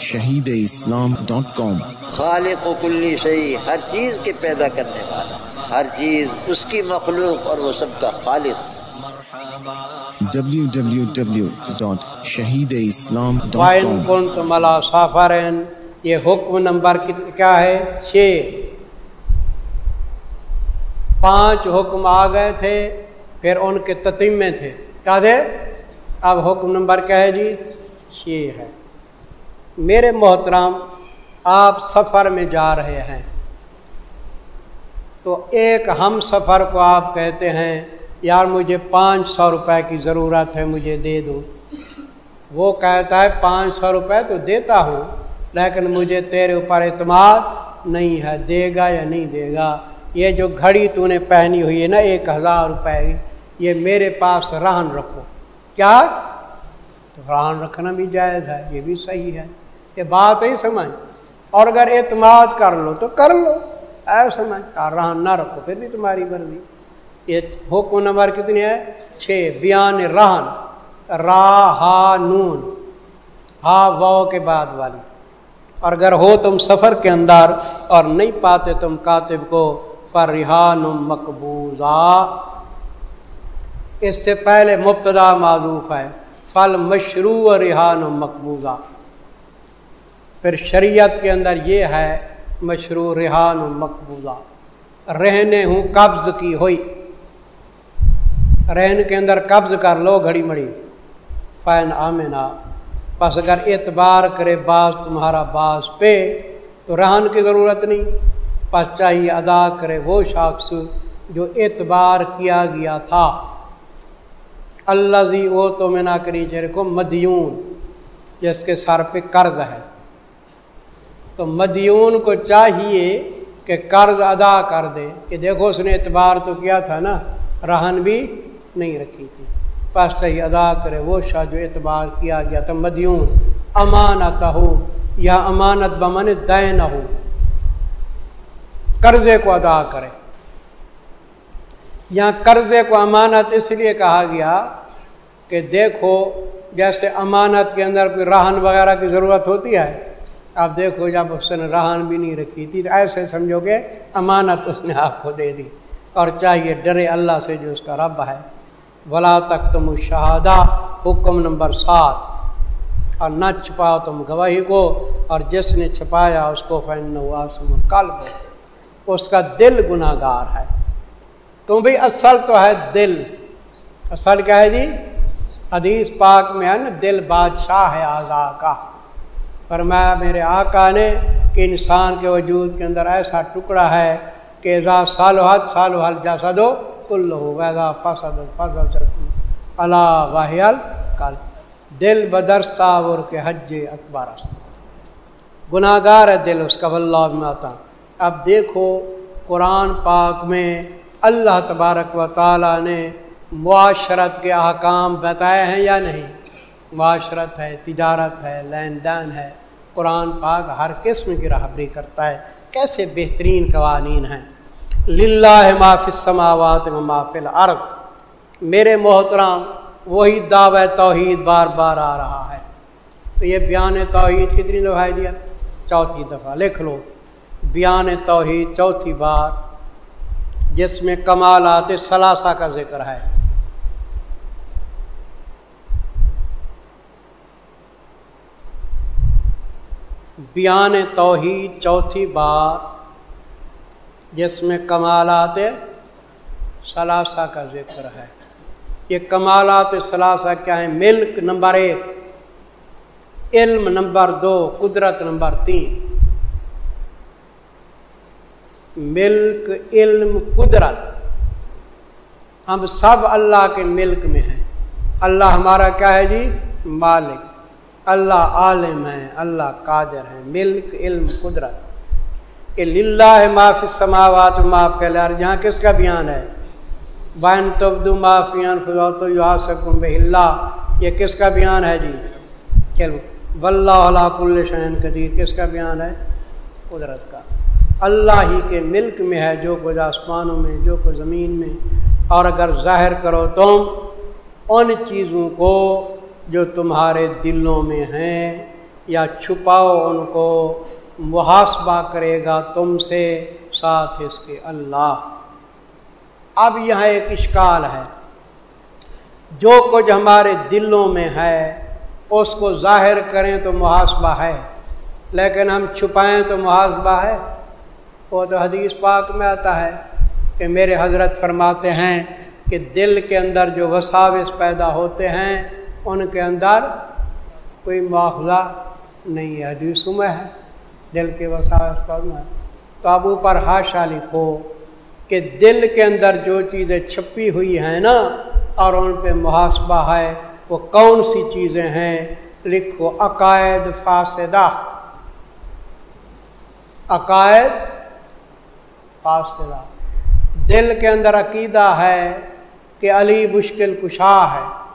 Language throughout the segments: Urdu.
شہید اسلام ڈاٹ کام۔ خالق و کلی شہی ہر چیز کے پیدا کرنے والا ہر چیز اس کی مخلوق اور وہ سب کا خالق۔ www.shahideislam.com سافرین یہ حکم نمبر کیا ہے؟ چھ۔ پانچ حکم آ گئے تھے پھر ان کے تتیمے تھے۔ کیا تھے اب حکم نمبر کیا ہے جی؟ چھ ہے۔ میرے محترام آپ سفر میں جا رہے ہیں۔ تو ایک ہم سفر کو آپ کہتے ہیں، یار مجھے پانچ سو روپے کی ضرورت ہے، مجھے دے دو۔ وہ کہتا ہے، پانچ سو روپے تو دیتا ہوں، لیکن مجھے تیرے اوپر اعتماد نہیں ہے، دے گا یا نہیں دے گا؟ یہ جو گھڑی تو نے پہنی ہوئی ہے نا، ایک ہزار روپے یہ میرے پاس رہن رکھو۔ کیا؟ تو رہن رکھنا بھی جائز ہے، یہ بھی صحیح ہے۔ یہ بات ہی سمجھ۔ اور اگر اعتماد کر لو تو کر لو۔ ایسا سمجھ رہن نہ رکھو، پھر بھی تمہاری مرضی۔ یہ حکم نمبر کتنی ہے؟ چھ۔ بیان رہن۔ را ہا نون ہا و کے بعد والی۔ اور اگر ہو تم سفر کے اندر اور نہیں پاتے تم کاتب کو پر ریحان مقبوضہ۔ اس سے پہلے مبتدا معذوف ہے۔ فل مشروع ریحان مقبوضہ۔ پھر شریعت کے اندر یہ ہے، مشروع ریحان مقبوضہ۔ رہنے ہوں قبض کی ہوئی۔ رہن کے اندر قبض کر لو گھڑی مڑی۔ فین آمنا۔ بس اگر اعتبار کرے باز تمہارا باز پہ، تو رہن کی ضرورت نہیں۔ پس چاہیے ادا کرے وہ شخص جو اعتبار کیا گیا تھا۔ اللہ زی وہ تو میں نہ کری چہرے کو مدیون، جس کے سر پہ قرض ہے۔ تو مدیون کو چاہیے کہ قرض ادا کر دے کہ دیکھو اس نے اعتبار تو کیا تھا نا، رہن بھی نہیں رکھی تھی۔ پس چاہیے ادا کرے، وہ شاہ جو اعتبار کیا گیا تھا، مدیون۔ امانت ہو یا امانت بمن دین ہو قرضے کو ادا کرے۔ یا قرضے کو امانت اس لیے کہا گیا کہ دیکھو، جیسے امانت کے اندر کوئی رہن وغیرہ کی ضرورت ہوتی ہے اب دیکھو جب اس نے رہن بھی نہیں رکھی تھی۔ تو ایسے سمجھو گے، امانت اس نے آپ کو دے دی۔ اور چاہیے ڈرے اللہ سے جو اس کا رب ہے۔ ولا تک تم شہادہ حکم نمبر سات۔ اور نہ چھپاؤ تم گواہی کو، اور جس نے چھپایا اس کو فین ہوا سم اس کا دل گناہ گار ہے۔ تو بھی اصل تو ہے دل۔ اصل کیا ہے جی؟ حدیث پاک میں ہے نا، دل بادشاہ ہے آزا کا۔ پر میرے آقا نے کہ انسان کے وجود کے اندر ایسا ٹکڑا ہے کہ ذا سال حد سال حل جیسا دو کل ہو ویزا فصد فصل اللہ واحل کل دل بدر صاور کے حج اکبر گناہ گار ہے دل اس کا، واللہ میں آتا اب دیکھو، قرآن پاک میں اللہ تبارک و تعالیٰ نے معاشرت کے احکام بتائے ہیں یا نہیں؟ معاشرت ہے، تجارت ہے، لین دین ہے، قرآن پاک ہر قسم کی رہبری کرتا ہے۔ کیسے بہترین قوانین ہیں؟ للہ معاف سماوات و معافل عرب میرے محترام وہی دعوی توحید بار بار آ رہا ہے۔ تو یہ بیان توحید کتنی دفعہ دیا؟ چوتھی دفعہ۔ لکھ لو۔ بیان توحید چوتھی بار، جس میں کمالات ثلاثہ کا ذکر ہے۔ بیان توحید چوتھی بار، جس میں کمالات ثلاثہ کا ذکر ہے۔ یہ کمالات ثلاثہ کیا ہے ملک نمبر ایک، علم نمبر دو، قدرت نمبر تین۔ ملک، علم، قدرت۔ ہم سب اللہ کے ملک میں ہیں۔ اللہ ہمارا کیا ہے جی؟ مالک۔ اللہ عالم ہے، اللہ قادر ہے، ملک، علم، قدرت۔ کہ للہ معافی سماوات معاف جہاں کس کا بیان ہے؟ بین تبدو معافیان فضا تو یو سکم اللہ یہ کس کا بیان ہے جی؟ چلو واللہ علا کل شہن قدیر کس کا بیان ہے؟ قدرت کا۔ اللہ ہی کے ملک میں ہے جو کچھ آسمانوں میں، جو کچھ زمین میں۔ اور اگر ظاہر کرو تم ان چیزوں کو جو تمہارے دلوں میں ہیں یا چھپاؤ ان کو محاسبہ کرے گا تم سے ساتھ اس کے اللہ۔ اب یہاں ایک اشکال ہے۔ جو کچھ ہمارے دلوں میں ہے، اس کو ظاہر کریں تو محاسبہ ہے، لیکن ہم چھپائیں تو محاسبہ ہے۔ وہ تو حدیث پاک میں آتا ہے کہ میرے حضرت فرماتے ہیں کہ دل کے اندر جو وساوس پیدا ہوتے ہیں ان کے اندر کوئی مواخذہ نہیں ہے، حدیث میں ہے، دل کے وساوس پیدا تو اب اوپر ہاشا لکھو کہ دل کے اندر جو چیزیں چھپی ہوئی ہیں نا اور ان پہ محاسبہ ہے، وہ کون سی چیزیں ہیں؟ لکھو، عقائد فاسدہ۔ عقائد فاسدہ۔ دل کے اندر عقیدہ ہے کہ علی مشکل کشا ہے۔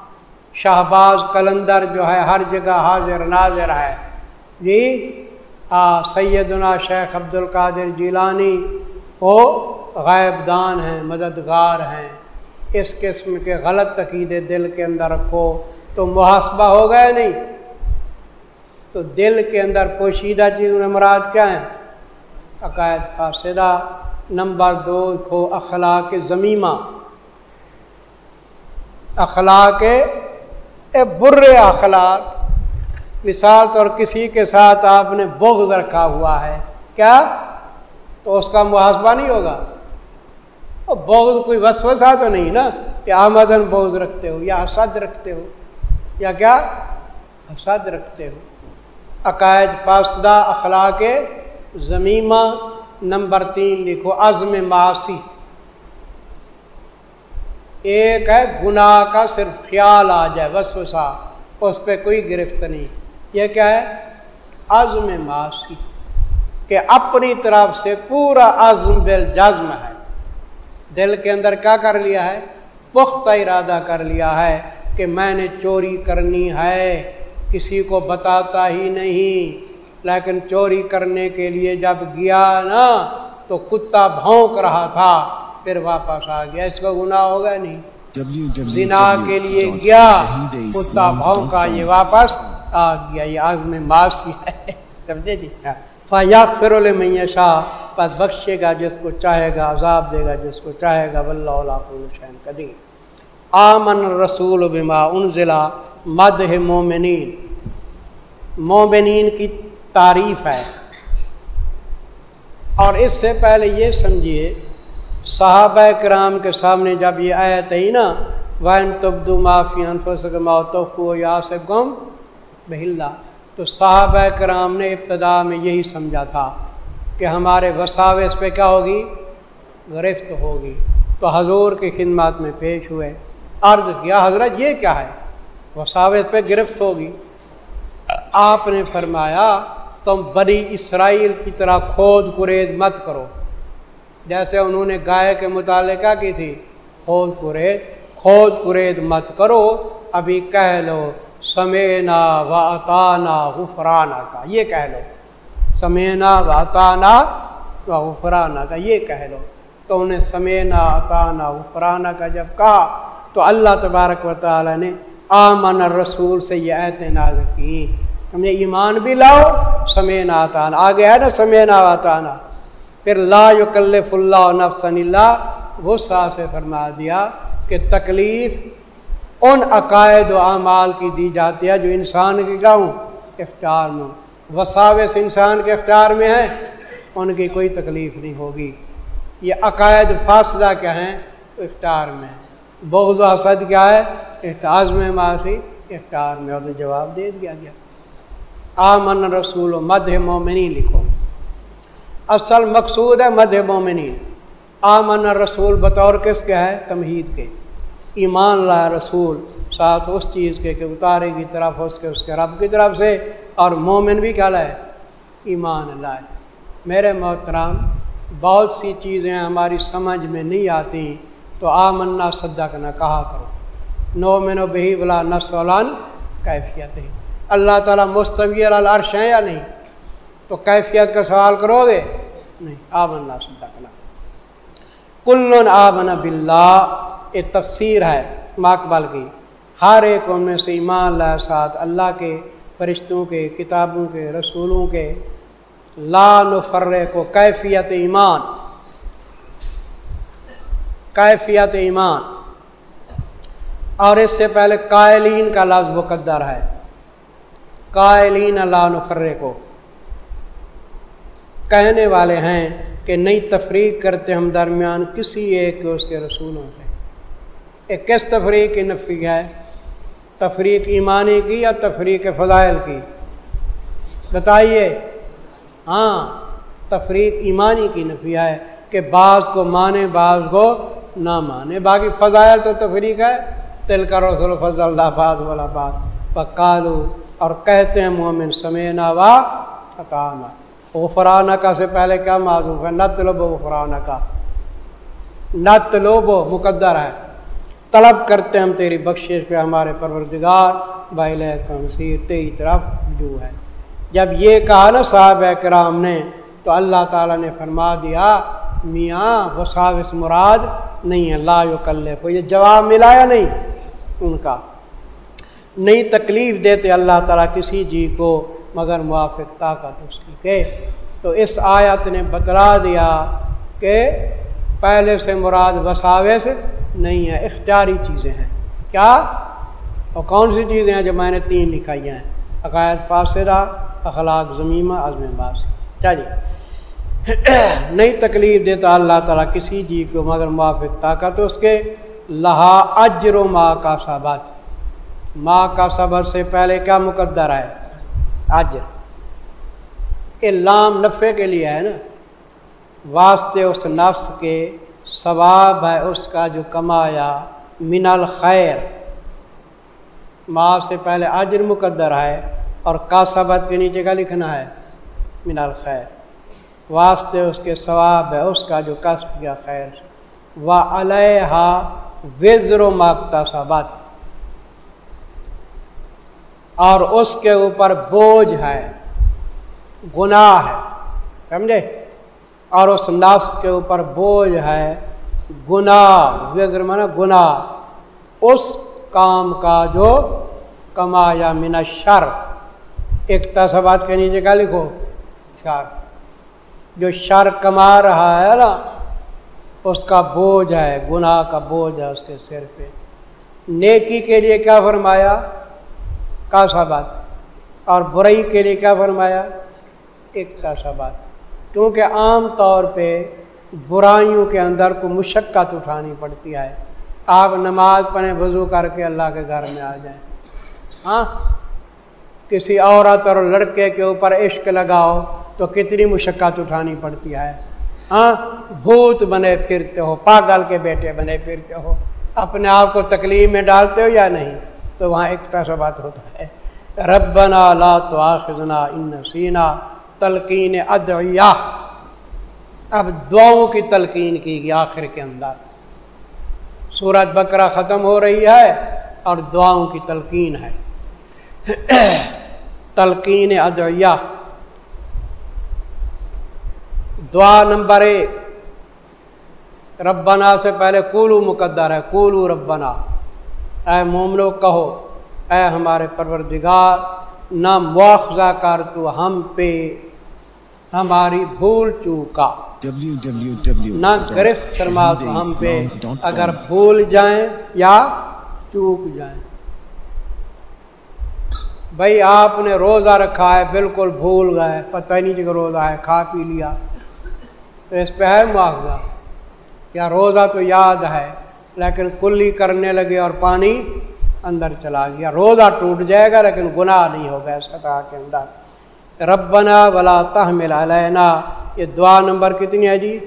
شہباز کلندر جو ہے، ہر جگہ حاضر، ناظر ہے۔ جی سیدنا شیخ عبد القادر جیلانی وہ غائب دان ہیں، مددگار ہیں۔ اس قسم کے غلط عقیدے دل کے اندر رکھو۔ تو محاسبہ ہو گیا نہیں؟ تو دل کے اندر پوشیدہ چیز میں مراد کیا ہے عقائد فاصدہ نمبر دو کھو اخلاق زمیمہ۔ اخلاق برے اخلاق، مثال طور کسی کے ساتھ آپ نے بغض رکھا ہوا ہے، کیا؟ تو اس کا محاسبہ نہیں ہوگا۔ بغض کوئی وسوسہ تو نہیں نا کہ آمدن بغض رکھتے ہو یا حسد رکھتے ہو، یا کیا؟ حسد رکھتے ہو۔ عقائد فاسدہ اخلاق زمیمہ نمبر تین لکھو، عزم معاشی ایک ہے، گناہ کا صرف خیال آ جائے، وسوسہ۔ اس پہ کوئی گرفت نہیں۔ یہ کیا ہے؟ عزم معاشی کہ اپنی طرف سے پورا عزم بل جزم ہے۔ دل کے اندر کیا کر لیا ہے؟ پختہ ارادہ کر لیا ہے کہ میں نے چوری کرنی ہے۔ کسی کو بتاتا ہی نہیں۔ لیکن چوری کرنے کے لیے جب گیا نا، تو کتا بھونک رہا تھا۔ پھر واپس آ گیا۔ اس کو گناہ ہوگا نہیں۔ زنا کے لیے گیا۔ کتا بھونکا یہ واپس آ گیا۔ یہ آزم معاشی ہے۔ سمجھے جی؟ فیا فرول میشا بس بخشے گا جس کو چاہے گا عذاب دے گا جس کو چاہے گا۔ شین قدیم آمن رسول بما ان ضلع مد مومنین مومنین کی تعریف ہے۔ اور اس سے پہلے یہ سمجھیے صحابہ کرام کے سامنے جب یہ آیت ہے نا وائن تبدو معافی انفس ماؤ یا سے گم بہلا تو صحابہ کرام نے ابتدا میں یہی سمجھا تھا کہ ہمارے وساوس پہ کیا ہوگی؟ گرفت ہوگی۔ تو حضور کی خدمات میں پیش ہوئے۔ عرض کیا، حضرت یہ کیا ہے؟ وساوس پہ گرفت ہوگی۔ آپ نے فرمایا، تم بڑی اسرائیل کی طرح کھود کرید مت کرو۔ جیسے انہوں نے گائے کے متعلقہ کی تھی۔ کھود کرید کھود کرید مت کرو، ابھی کہہ لو، سمینا و اطانا غفرانہ کا، یہ کہہ لو۔ سمینا و اطانا و غفرانہ کا، یہ کہہ لو۔ تو انہیں سمینا، اطانا غفرانہ کا جب کہا، تو اللہ تبارک و تعالی نے آمن رسول سے یہ ایت ناز کی۔ تم ایمان بھی لاؤ، سمینا، اطانا۔ آگے ہے نا، سمینا و اطانا۔ پھر لا یکلف اللہ نفسن اللہ غصہ سے فرما دیا کہ تکلیف ان عقائد و اعمال کی دی جاتی ہے جو انسان کے گاؤں اختیار میں وساوس انسان کے اختیار میں ہے ان کی کوئی تکلیف نہیں ہوگی۔ یہ عقائد فاصلہ کیا ہیں اختیار میں بغض و حسد کیا ہے؟ احتاج میں معاشی اختیار میں۔ اور جواب دے دیا گیا۔ آمن رسول و مد مومنی لکھو۔ اصل مقصود ہے مد مومنی آمن رسول بطور کس کے ہے؟ تمہید کے۔ ایمان لا رسول، ساتھ اس چیز کے کہ اتارے کی طرف، اس کے اس کے رب کی طرف سے۔ اور مومن بھی کیا لائے؟ ایمان لائے۔ میرے محترام بہت سی چیزیں ہماری سمجھ میں نہیں آتی، تو آ منا صدق نہ کہا کرو۔ نو من و بہی بلا نہ سولان کیفیت اللہ تعالیٰ مستوی العرش ہیں یا نہیں؟ تو کیفیت کا سوال کرو گے نہیں۔ آ منا صدق نہ کل آمن بلّہ ایک تفسیر ہے ماکبل کی۔ ہر ایک ان میں سے ایمان اللہ ساتھ اللہ کے فرشتوں کے کتابوں کے رسولوں کے۔ لال و فرے کو کیفیت ایمان۔ کیفیت ایمان۔ اور اس سے پہلے قائلین کا لفظ مقدر ہے۔ قائلین اللہ نفرے کو کہنے والے ہیں کہ نئی تفریق کرتے ہم درمیان کسی ایک اس کے رسولوں سے۔ ایک کس تفریق کی نفی ہے؟ تفریق ایمانی کی یا تفریق فضائل کی؟ بتائیے۔ ہاں تفریق ایمانی کی نفی ہے کہ بعض کو مانے، بعض کو نہ مانے۔ باقی فضائل تو تفریق ہے۔ تل کا رسول فضل اللہ باد والا بات پکالو اور کہتے ہیں مومن، سمینا وا اکانا غفرانہ کا سے پہلے کیا معذوف ہے؟ نت لوبو غفرانہ کا نت لوبو مقدر ہے۔ طلب کرتے ہم تیری بخشش پہ ہمارے پروردگار۔ بھائی تنصیر تیری طرف جو ہے۔ جب یہ کہا نا صاحب کرام نے، تو اللہ تعالیٰ نے فرما دیا، میاں وساوس مراد نہیں ہے۔ لا کل کو یہ جواب ملا یا نہیں؟ ان کا۔ نہیں تکلیف دیتے اللہ تعالیٰ کسی جی کو۔ مگر موافق طاقت اس کی کہ تو اس آیت نے بتلا دیا کہ پہلے سے مراد وساوس نہیں ہے اختیاری چیزیں ہیں۔ کیا؟ اور کون سی چیزیں ہیں جو میں نے تین لکھائی ہیں؟ عقائد فاصرہ اخلاق زمیمہ، عزم باسی۔ چلیے جی۔ نہیں تکلیف دیتا اللہ تعالیٰ کسی جی کو مگر موافق طاقت اس کے۔ لہا اجر و ماں کا سبت ماں کا صبر سے پہلے کیا مقدر ہے؟ اجر یہ لام نفے کے لیے ہے نا۔ واسطے اس نفس کے ثواب ہے اس کا جو کمایا من الخیر۔ ماں سے پہلے اجر مقدر ہے اور کا کے نیچے کا لکھنا ہے من الخیر۔ واسطے اس کے ثواب ہے اس کا جو کسب کیا خیر۔ و علیہ وزر و ماکتا سبت اور اس کے اوپر بوجھ ہے، گناہ ہے، سمجھے؟ اور اس نفس کے اوپر بوجھ ہے، گناہ مانا گناہ۔ اس کام کا جو کمایا من شر ایک تصبات کے نیچے کا لکھو؟ شر۔ جو شر کما رہا ہے نا، اس کا بوجھ ہے، گناہ کا بوجھ ہے اس کے سر پہ۔ نیکی کے لیے کیا فرمایا؟ کا سبات اور برائی کے لیے کیا فرمایا؟ ایک کا سبات کیونکہ عام طور پہ برائیوں کے اندر کو مشقت اٹھانی پڑتی ہے۔ آپ نماز پڑھیں، وضو کر کے اللہ کے گھر میں آ جائیں۔ ہاں؟ کسی عورت اور لڑکے کے اوپر عشق لگاؤ تو کتنی مشقت اٹھانی پڑتی ہے۔ ہاں؟ بھوت بنے پھرتے ہو، پاگل کے بیٹے بنے پھرتے ہو۔ اپنے آپ کو تکلیف میں ڈالتے ہو یا نہیں؟ تو وہاں ایک پیسہ بات ہوتا ہے۔ ربنا لا تو آخنا ان سینا تلقین ادعیہ۔ اب دعاؤں کی تلقین کی گئی آخر کے اندر سورت بکرا ختم ہو رہی ہے اور دعاؤں کی تلقین ہے۔ تلقین ادعیہ۔ دعا نمبر ایک۔ ربنا سے پہلے کولو مقدر ہے۔ کولو ربنا۔ اے مومنو کہو اے ہمارے پروردگار نہ مواخذہ کر تو ہم پہ ہماری بھول چوکا۔ نہ گرفت فرما تو ہم پہ اگر بھول جائیں یا چوک جائیں۔ بھائی آپ نے روزہ رکھا ہے بالکل بھول گئے پتہ نہیں کہ روزہ ہے کھا پی لیا۔ تو اس پہ ہے مواخذہ۔ یا روزہ تو یاد ہے۔ لیکن کلی کرنے لگے اور پانی اندر چلا گیا۔ روزہ ٹوٹ جائے گا لیکن گناہ نہیں ہوگا سطح کے اندر ربنا ولا تحمل علینا۔ یہ دعا نمبر کتنی ہے جی؟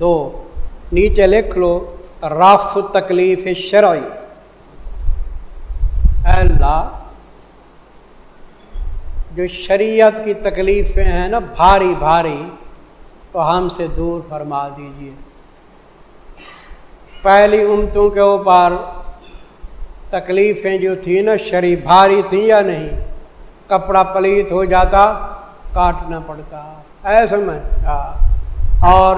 دو۔ نیچے لکھ لو۔ رف تکلیف شرعی۔ اے اللہ، جو شریعت کی تکلیفیں ہیں نا، بھاری بھاری، تو ہم سے دور فرما دیجیے پہلی امتوں کے اوپر تکلیفیں جو تھیں نا، شری بھاری تھیں یا نہیں، کپڑا پلیت ہو جاتا، کاٹنا پڑتا۔ ایسا میں اور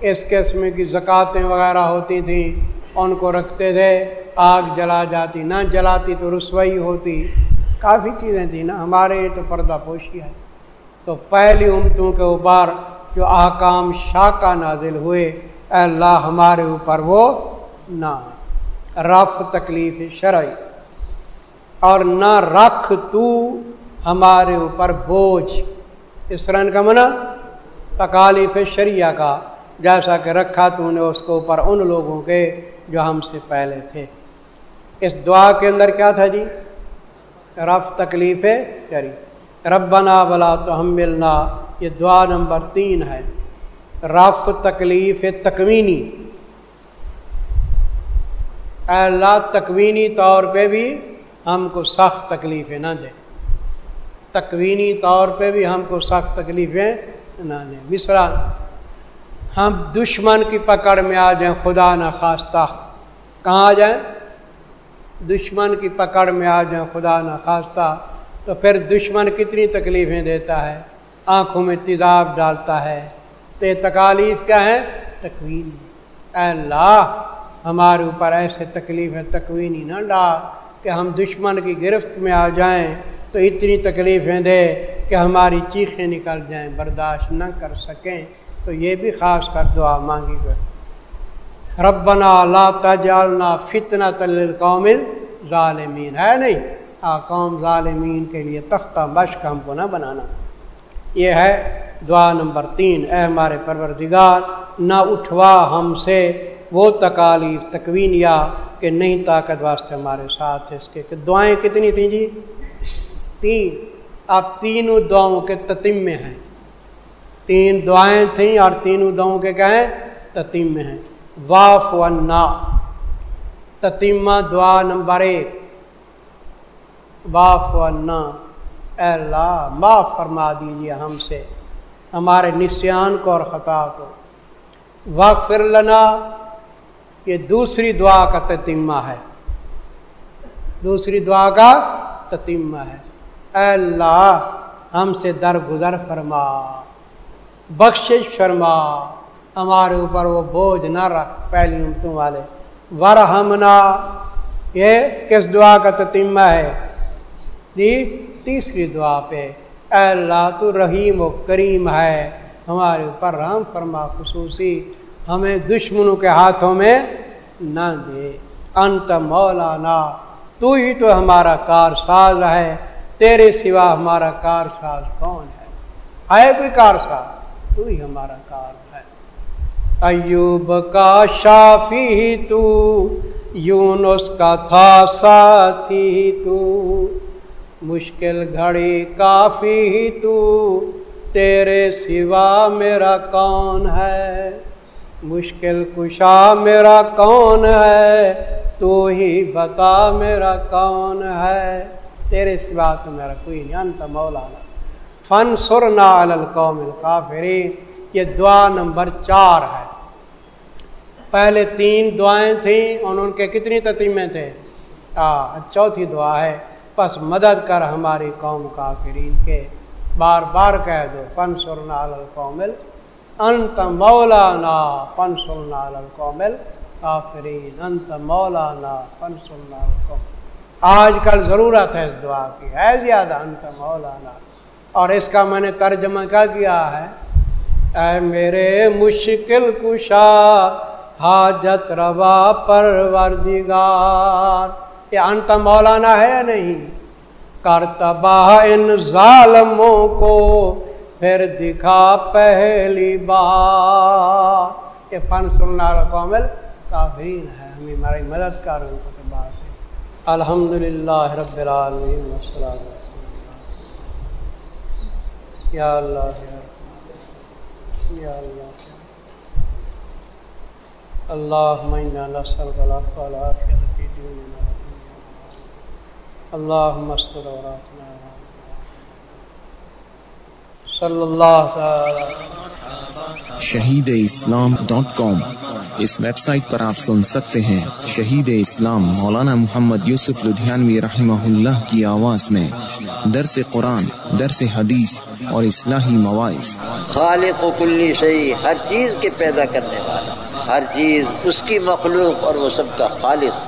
اس قسم کی زکاتیں وغیرہ ہوتی تھیں، ان کو رکھتے تھے، آگ جلا جاتی، نہ جلاتی تو رسوئی ہوتی۔ کافی چیزیں تھیں نا، ہمارے تو پردہ پوشی ہے۔ تو پہلی امتوں کے اوپر جو احکام شاہ نازل ہوئے اے اللہ ہمارے اوپر وہ نہ رف تکلیف شرعی اور نہ رکھ تو ہمارے اوپر بوجھ اس رن کا منع تکالیف شریعہ کا، جیسا کہ رکھا تو نے اس کو اوپر ان لوگوں کے جو ہم سے پہلے تھے۔ اس دعا کے اندر کیا تھا جی؟ رف تکلیف شری ربنا بلا تو ہم ملنا یہ دعا نمبر تین ہے۔ رف تکلیف تکوینی۔ اے اللہ تکوینی طور پہ بھی ہم کو سخت تکلیفیں نہ دیں۔ تکوینی طور پہ بھی ہم کو سخت تکلیفیں نہ دیں۔ مصرا ہم دشمن کی پکڑ میں آ جائیں، خدا نہ خواستہ کہاں آ جائیں؟ دشمن کی پکڑ میں آ جائیں، خدا نہ خواستہ تو پھر دشمن کتنی تکلیفیں دیتا ہے؟ آنکھوں میں تیزاب ڈالتا ہے۔ تو تکالیف کیا ہے تکوینی۔ اے اللہ، ہمارے اوپر ایسے تکلیف ہے تکوینی نہ ڈال کہ ہم دشمن کی گرفت میں آ جائیں تو اتنی تکلیفیں دے کہ ہماری چیخیں نکل جائیں، برداشت نہ کر سکیں۔ تو یہ بھی خاص کر دعا مانگی گئی۔ ربنا لا تجعلنا فتنہ تل قوم ظالمین ہے نہیں؟ آ قوم ظالمین کے لیے تختہ مشق ہم کو نہ بنانا۔ یہ ہے دعا نمبر تین۔ اے ہمارے پروردگار، نہ اٹھوا ہم سے وہ تکالیف تکوینیا کہ نہیں طاقت واسطے ہمارے ساتھ اس کے کہ دعائیں کتنی تھیں جی؟ تین۔ آپ تینوں دعاؤں کے تتیم میں ہیں۔ تین دعائیں تھیں اور تینوں دعاؤں کے کیا ہیں؟ تتیم میں ہیں۔ واف و نا۔ تتیمہ دعا نمبر ایک۔ واف و نا۔ اے اللہ، معاف فرما دیجیے ہم سے، ہمارے نسیان کو اور خطا کو۔ واقف لنا، یہ دوسری دعا کا تتیمہ ہے۔ دوسری دعا کا تتیمہ ہے۔ اے اللہ، ہم سے درگزر فرما۔ بخشش فرما۔ ہمارے اوپر وہ بوجھ نہ رکھ، پہلی امتوں والے۔ ورحمنا، یہ کس دعا کا تتیمہ ہے؟ جی تیسری دعا پہ، اے اللہ تو رحیم و کریم ہے، ہمارے اوپر رحم فرما خصوصی، ہمیں دشمنوں کے ہاتھوں میں نہ دے۔ انت مولانا، تو ہی تو ہمارا کار ساز ہے۔ تیرے سوا ہمارا کار ساز کون ہے؟ ہے کوئی کار ساز تو ہی ہمارا کار ہے۔ ایوب کا شافی تو، یونس کا تھا ساتھی تو۔ مشکل گھڑی کافی ہی تو، تیرے سوا میرا کون ہے؟ مشکل کشا میرا کون ہے؟ تو ہی بتا میرا کون ہے؟ تیرے سوا تو میرا کوئی نہیں، انت مولانا۔ فن سرنا القوم الکافرین، یہ دعا نمبر چار ہے۔ پہلے تین دعائیں تھیں، اور ان کے کتنی تتیمیں تھے؟ چوتھی دعا ہے۔ پس مدد کر ہماری قوم کافرین کے۔ بار بار کہہ دو پن سرنا القومل انت مولانا پن سرنا القومل کافرین، انت مولانا پن سرنا القوم آج کل ضرورت ہے اس دعا کی، ہے زیادہ انت مولانا۔ اور اس کا میں نے ترجمہ کیا کیا ہے؟ اے میرے مشکل کشا، حاجت روا پروردگار۔ یہ انت مولانا ہے یا نہیں کر تباہ ان ظالموں کو پھر دکھا پہلی بار یہ فن سننا کامل کافرین ہے ہمیں ہماری مدد کر بات ہے الحمد للہ رب العالمین السلام یا اللہ یا اللہ اللہ مینہ نسل غلط والا فی دیننا اللہ مستر صلی اللہ شہید اسلام ڈاٹ کام اس ویب سائٹ پر آپ سن سکتے ہیں شہید اسلام مولانا محمد یوسف لدھیانوی رحمہ اللہ کی آواز میں درس قرآن درس حدیث اور اصلاحی مواعث۔ خالق و کلی صحیح ہر چیز کے پیدا کرنے والا ہر چیز اس کی مخلوق اور وہ سب کا خالق۔